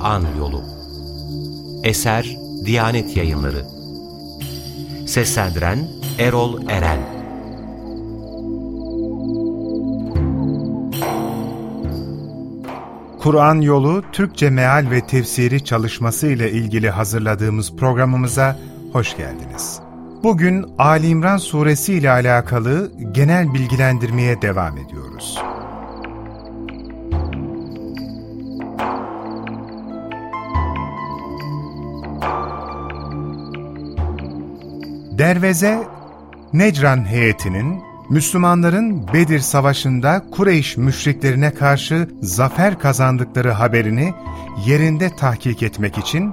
Kur'an Yolu Eser Diyanet Yayınları Seslendiren Erol Eren Kur'an Yolu Türkçe Meal ve Tefsiri çalışması ile ilgili hazırladığımız programımıza hoş geldiniz. Bugün Ali İmran suresi ile alakalı genel bilgilendirmeye devam ediyoruz. Derveze, Necran heyetinin Müslümanların Bedir Savaşı'nda Kureyş müşriklerine karşı zafer kazandıkları haberini yerinde tahkik etmek için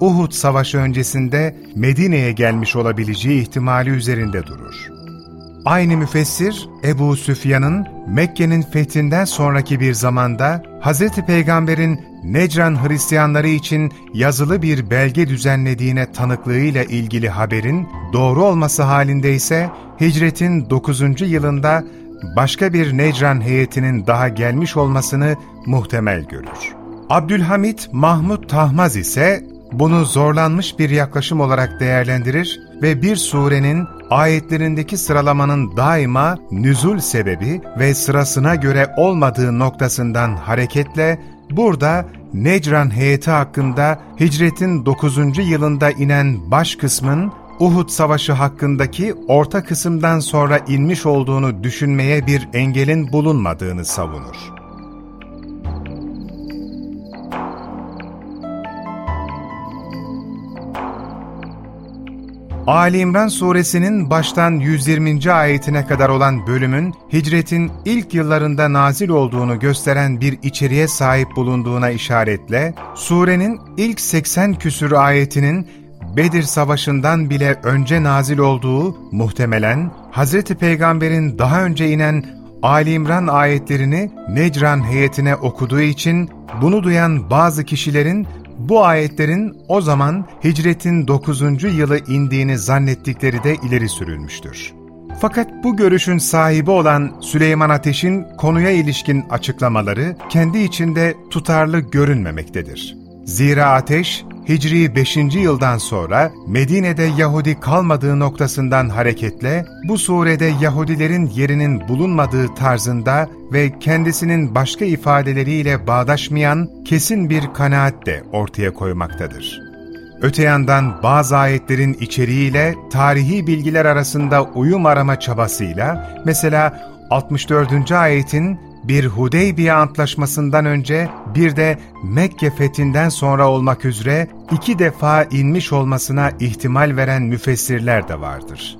Uhud Savaşı öncesinde Medine'ye gelmiş olabileceği ihtimali üzerinde durur. Aynı müfessir Ebu Süfyan'ın Mekke'nin fethinden sonraki bir zamanda Hz. Peygamber'in Necran Hristiyanları için yazılı bir belge düzenlediğine tanıklığıyla ilgili haberin doğru olması halinde ise hicretin 9. yılında başka bir Necran heyetinin daha gelmiş olmasını muhtemel görür. Abdülhamit Mahmud Tahmaz ise bunu zorlanmış bir yaklaşım olarak değerlendirir ve bir surenin ayetlerindeki sıralamanın daima nüzul sebebi ve sırasına göre olmadığı noktasından hareketle burada Necran heyeti hakkında hicretin 9. yılında inen baş kısmın Uhud Savaşı hakkındaki orta kısımdan sonra inmiş olduğunu düşünmeye bir engelin bulunmadığını savunur. Ali İmran suresinin baştan 120. ayetine kadar olan bölümün hicretin ilk yıllarında nazil olduğunu gösteren bir içeriğe sahip bulunduğuna işaretle, surenin ilk 80 küsür ayetinin Bedir Savaşı'ndan bile önce nazil olduğu muhtemelen Hz. Peygamber'in daha önce inen Ali İmran ayetlerini Necran heyetine okuduğu için bunu duyan bazı kişilerin bu ayetlerin o zaman hicretin 9. yılı indiğini zannettikleri de ileri sürülmüştür. Fakat bu görüşün sahibi olan Süleyman Ateş'in konuya ilişkin açıklamaları kendi içinde tutarlı görünmemektedir. Zira Ateş, Hicri 5. yıldan sonra Medine'de Yahudi kalmadığı noktasından hareketle bu surede Yahudilerin yerinin bulunmadığı tarzında ve kendisinin başka ifadeleriyle bağdaşmayan kesin bir kanaat de ortaya koymaktadır. Öte yandan bazı ayetlerin içeriğiyle tarihi bilgiler arasında uyum arama çabasıyla mesela 64. ayetin bir Hudeybiye Antlaşması'ndan önce bir de Mekke fethinden sonra olmak üzere iki defa inmiş olmasına ihtimal veren müfessirler de vardır.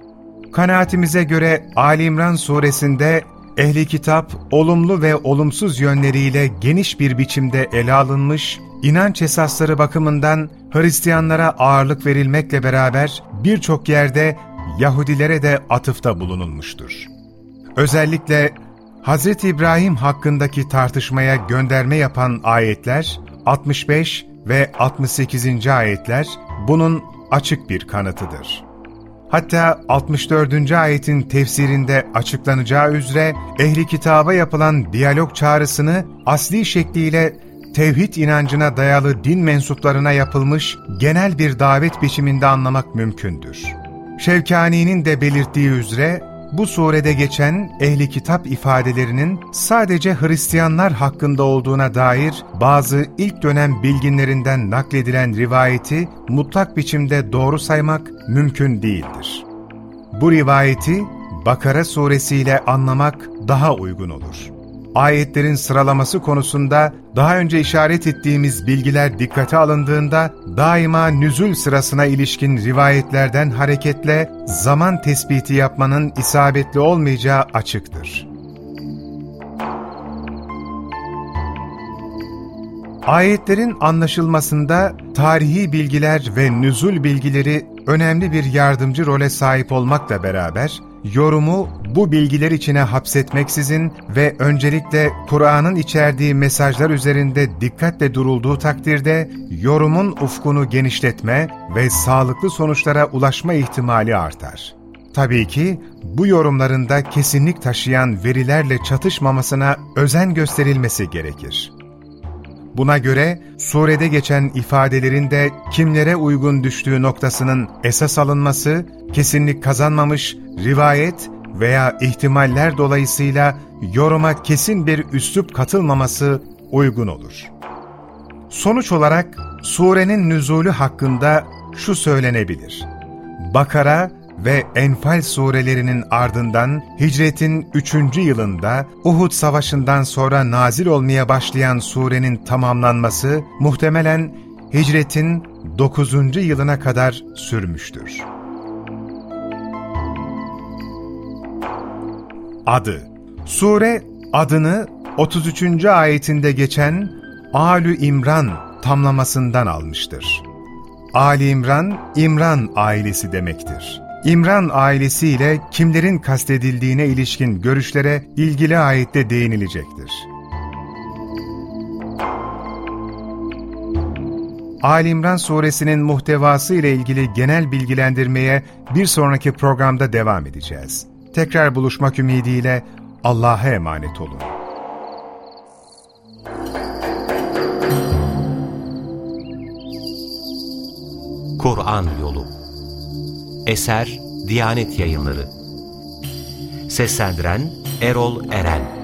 Kanaatimize göre Ali İmran suresinde ehli kitap olumlu ve olumsuz yönleriyle geniş bir biçimde ele alınmış, inanç esasları bakımından Hristiyanlara ağırlık verilmekle beraber birçok yerde Yahudilere de atıfta bulunulmuştur. Özellikle Hz. İbrahim hakkındaki tartışmaya gönderme yapan ayetler 65 ve 68. ayetler bunun açık bir kanıtıdır. Hatta 64. ayetin tefsirinde açıklanacağı üzere ehli kitaba yapılan diyalog çağrısını asli şekliyle tevhid inancına dayalı din mensuplarına yapılmış genel bir davet biçiminde anlamak mümkündür. Şevkani'nin de belirttiği üzere bu surede geçen ehli kitap ifadelerinin sadece Hristiyanlar hakkında olduğuna dair bazı ilk dönem bilginlerinden nakledilen rivayeti mutlak biçimde doğru saymak mümkün değildir. Bu rivayeti Bakara suresiyle anlamak daha uygun olur ayetlerin sıralaması konusunda daha önce işaret ettiğimiz bilgiler dikkate alındığında daima nüzul sırasına ilişkin rivayetlerden hareketle zaman tespiti yapmanın isabetli olmayacağı açıktır. Ayetlerin anlaşılmasında tarihi bilgiler ve nüzul bilgileri önemli bir yardımcı role sahip olmakla beraber, yorumu bu bilgiler içine hapsetmeksizin ve öncelikle Kur'an'ın içerdiği mesajlar üzerinde dikkatle durulduğu takdirde yorumun ufkunu genişletme ve sağlıklı sonuçlara ulaşma ihtimali artar. Tabii ki bu yorumlarında kesinlik taşıyan verilerle çatışmamasına özen gösterilmesi gerekir. Buna göre surede geçen ifadelerin de kimlere uygun düştüğü noktasının esas alınması, kesinlik kazanmamış rivayet veya ihtimaller dolayısıyla yoruma kesin bir üslup katılmaması uygun olur. Sonuç olarak surenin nüzulü hakkında şu söylenebilir. Bakara ve Enfal surelerinin ardından hicretin 3. yılında Uhud Savaşı'ndan sonra nazil olmaya başlayan surenin tamamlanması muhtemelen hicretin 9. yılına kadar sürmüştür. Adı Sure adını 33. ayetinde geçen Alü İmran tamlamasından almıştır. Ali İmran, İmran ailesi demektir. İmran ailesiyle kimlerin kastedildiğine ilişkin görüşlere ilgili ayette değinilecektir. Ali İmran suresinin muhtevası ile ilgili genel bilgilendirmeye bir sonraki programda devam edeceğiz. Tekrar buluşmak ümidiyle Allah'a emanet olun. Kur'an Yolu Eser Diyanet Yayınları Seslendiren Erol Eren